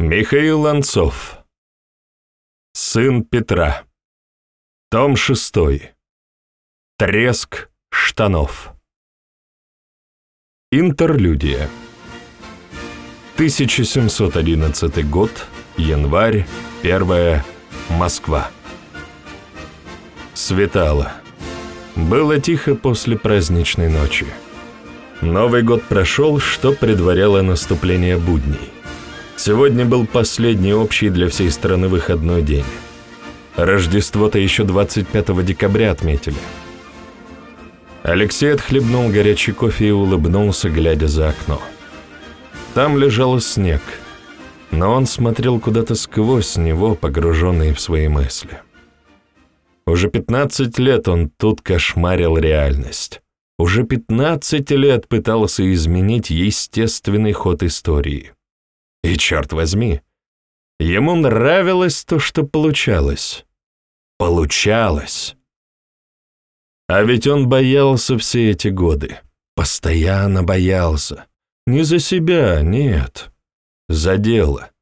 Михаил Ланцов. Сын Петра. Том 6. Треск штанов. Интерлюдия. 1711 год, январь, 1 Москва. Светало. Было тихо после праздничной ночи. Новый год прошел, что предваряло наступление будней. Сегодня был последний общий для всей страны выходной день. Рождество-то еще 25 декабря отметили. Алексей отхлебнул горячий кофе и улыбнулся, глядя за окно. Там лежал снег, но он смотрел куда-то сквозь него, погруженный в свои мысли. Уже 15 лет он тут кошмарил реальность. Уже 15 лет пытался изменить естественный ход истории. И черт возьми, ему нравилось то, что получалось. Получалось. А ведь он боялся все эти годы. Постоянно боялся. Не за себя, нет. За дело.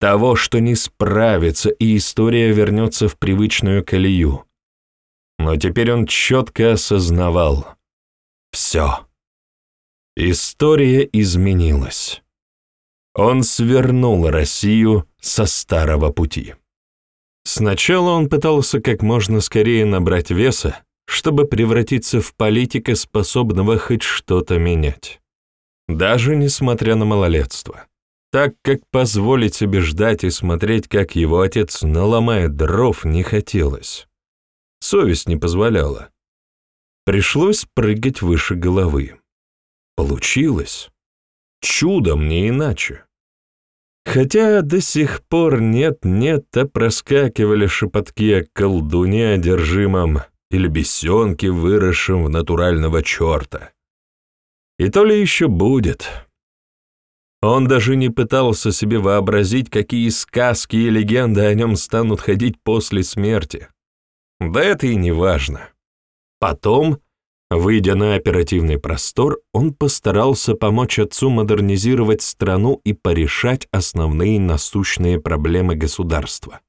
Того, что не справится, и история вернется в привычную колею. Но теперь он четко осознавал. Все. История изменилась он свернул Россию со старого пути. Сначала он пытался как можно скорее набрать веса, чтобы превратиться в политика, способного хоть что-то менять. Даже несмотря на малолетство. Так как позволить себе ждать и смотреть, как его отец наломает дров, не хотелось. Совесть не позволяла. Пришлось прыгать выше головы. Получилось. Чудом не иначе. Хотя до сих пор нет-нет, а проскакивали шепотки о колдуне одержимом или бесенке, выросшем в натурального черта. И то ли еще будет. Он даже не пытался себе вообразить, какие сказки и легенды о нем станут ходить после смерти. Да это и не важно. Потом Выйдя на оперативный простор, он постарался помочь отцу модернизировать страну и порешать основные насущные проблемы государства.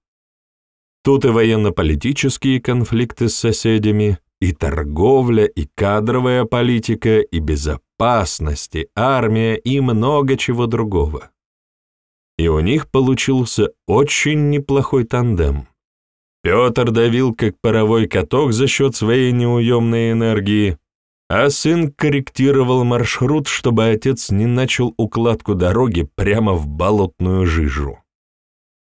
Тут и военно-политические конфликты с соседями, и торговля, и кадровая политика, и безопасность, и армия, и много чего другого. И у них получился очень неплохой тандем. Петр давил, как паровой каток за счет своей неуемной энергии, а сын корректировал маршрут, чтобы отец не начал укладку дороги прямо в болотную жижу.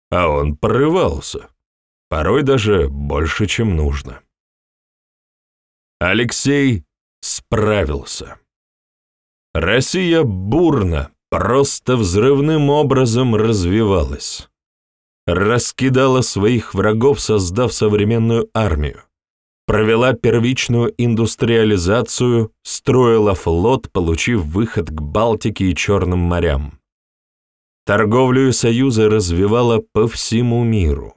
А он порывался, порой даже больше, чем нужно. Алексей справился. Россия бурно, просто взрывным образом развивалась раскидала своих врагов, создав современную армию, провела первичную индустриализацию, строила флот, получив выход к Балтике и Черным морям. Торговлю и союзы развивала по всему миру.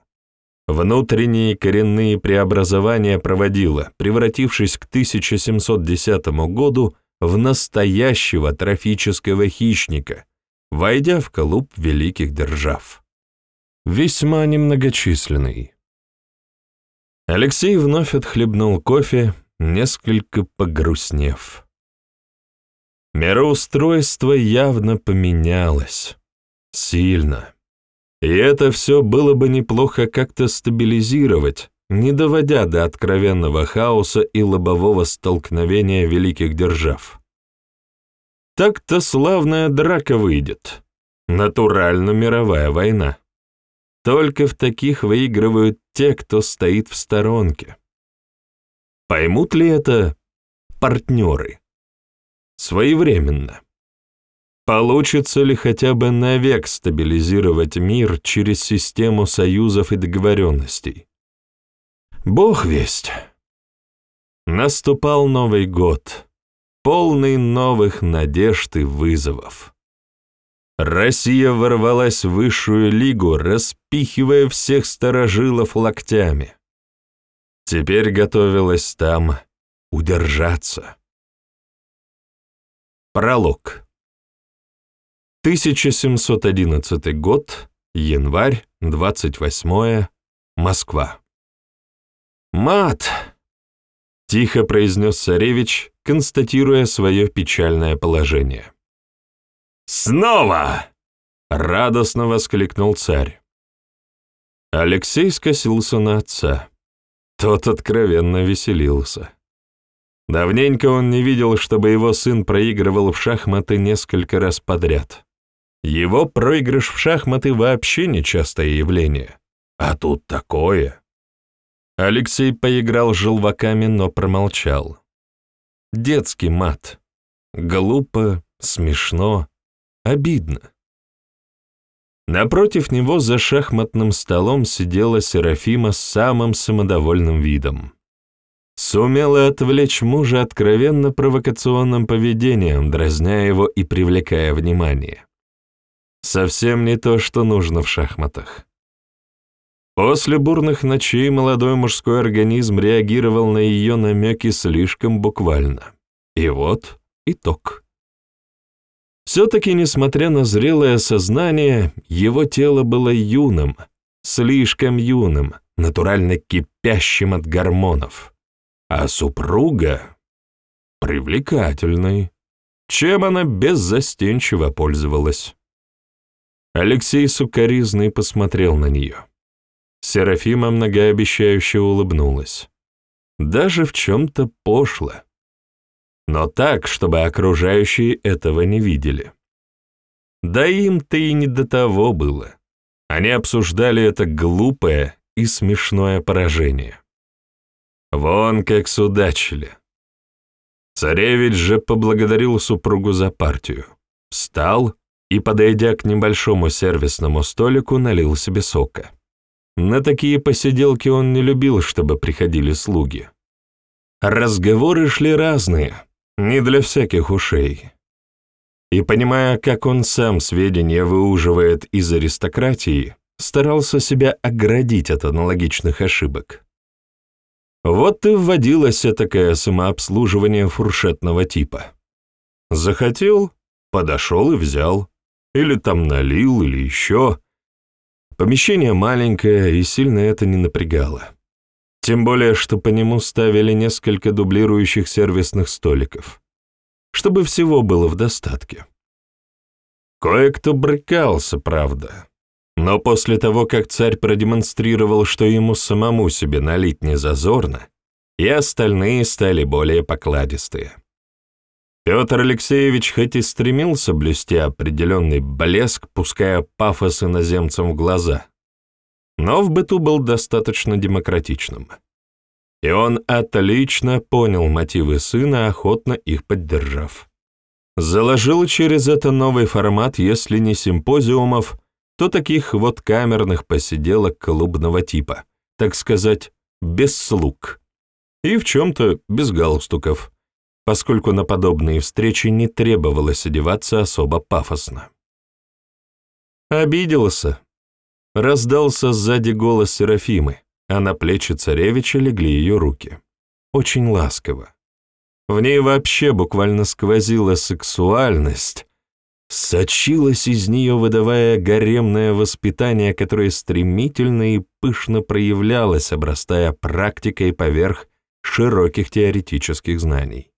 Внутренние коренные преобразования проводила, превратившись к 1710 году в настоящего трофического хищника, войдя в колуб великих держав весьма немногочисленный. Алексей вновь отхлебнул кофе, несколько погрустнев. Мироустройство явно поменялось. Сильно. И это все было бы неплохо как-то стабилизировать, не доводя до откровенного хаоса и лобового столкновения великих держав. Так-то славная драка выйдет. Натурально мировая война. Только в таких выигрывают те, кто стоит в сторонке. Поймут ли это партнеры? Своевременно. Получится ли хотя бы навек стабилизировать мир через систему союзов и договоренностей? Бог весть. Наступал Новый год, полный новых надежд и вызовов. Россия ворвалась в высшую лигу, распихивая всех старожилов локтями. Теперь готовилась там удержаться. Пролог. 1711 год, январь, 28 Москва. «Мат!» — тихо произнес царевич, констатируя свое печальное положение. «Снова!» — радостно воскликнул царь. Алексей скосился на отца. Тот откровенно веселился. Давненько он не видел, чтобы его сын проигрывал в шахматы несколько раз подряд. Его проигрыш в шахматы вообще нечастое явление. А тут такое. Алексей поиграл с желваками, но промолчал. Детский мат. Глупо, смешно, обидно. Напротив него за шахматным столом сидела Серафима с самым самодовольным видом. Сумела отвлечь мужа откровенно провокационным поведением, дразня его и привлекая внимание. Совсем не то, что нужно в шахматах. После бурных ночей молодой мужской организм реагировал на ее намеки слишком буквально. И вот итог. Все-таки, несмотря на зрелое сознание, его тело было юным, слишком юным, натурально кипящим от гормонов. А супруга — привлекательной, чем она беззастенчиво пользовалась. Алексей сукоризный посмотрел на нее. Серафима многообещающе улыбнулась. Даже в чем-то пошло но так, чтобы окружающие этого не видели. Да им-то и не до того было. Они обсуждали это глупое и смешное поражение. Вон как судачили. Царевич же поблагодарил супругу за партию, встал и, подойдя к небольшому сервисному столику, налил себе сока. На такие посиделки он не любил, чтобы приходили слуги. Разговоры шли разные, не для всяких ушей. И понимая, как он сам сведения выуживает из аристократии, старался себя оградить от аналогичных ошибок. Вот и вводилось такое самообслуживание фуршетного типа. Захотел, подошел и взял. Или там налил, или еще. Помещение маленькое, и сильно это не напрягало. Тем более, что по нему ставили несколько дублирующих сервисных столиков, чтобы всего было в достатке. Кое-кто брыкался, правда, но после того, как царь продемонстрировал, что ему самому себе налить не зазорно, и остальные стали более покладистые. Петр Алексеевич хоть и стремился блюсти определенный блеск, пуская пафос иноземцам в глаза, но в быту был достаточно демократичным. И он отлично понял мотивы сына, охотно их поддержав. Заложил через это новый формат, если не симпозиумов, то таких вот камерных посиделок клубного типа, так сказать, без слуг. И в чем-то без галстуков, поскольку на подобные встречи не требовалось одеваться особо пафосно. Обиделся, Раздался сзади голос Серафимы, а на плечи царевича легли ее руки. Очень ласково. В ней вообще буквально сквозила сексуальность, сочилась из нее, выдавая гаремное воспитание, которое стремительно и пышно проявлялось, обрастая практикой поверх широких теоретических знаний.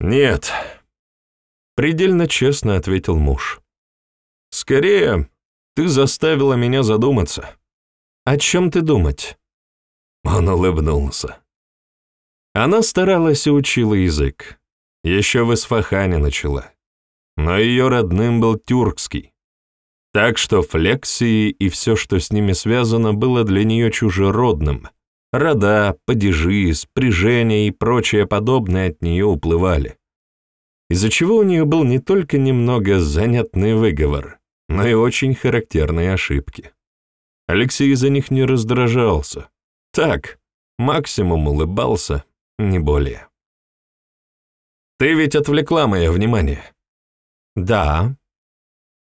«Нет», — предельно честно ответил муж. «Скорее, ты заставила меня задуматься. О чем ты думать?» Он улыбнулся. Она старалась и учила язык. Еще в Исфахане начала. Но ее родным был тюркский. Так что флексии и все, что с ними связано, было для нее чужеродным. Рода, падежи, спряжения и прочее подобное от нее уплывали. Из-за чего у нее был не только немного занятный выговор, но и очень характерные ошибки. Алексей из-за них не раздражался. Так, максимум улыбался, не более. «Ты ведь отвлекла мое внимание». «Да».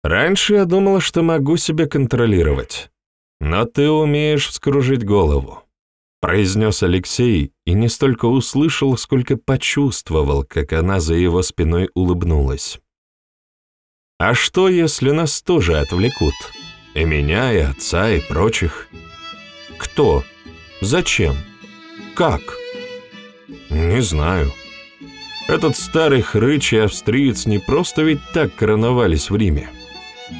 «Раньше я думала, что могу себя контролировать, но ты умеешь вскружить голову», — произнес Алексей и не столько услышал, сколько почувствовал, как она за его спиной улыбнулась. А что, если нас тоже отвлекут? И меня, и отца, и прочих. Кто? Зачем? Как? Не знаю. Этот старый хрыч и австриец не просто ведь так короновались в Риме.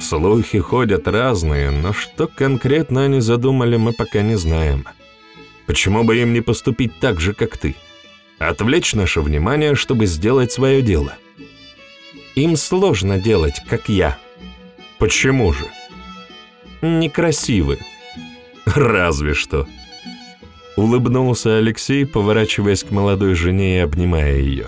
Слухи ходят разные, но что конкретно они задумали, мы пока не знаем. Почему бы им не поступить так же, как ты? Отвлечь наше внимание, чтобы сделать свое дело. Им сложно делать, как я. Почему же? Некрасивы. Разве что. Улыбнулся Алексей, поворачиваясь к молодой жене и обнимая ее.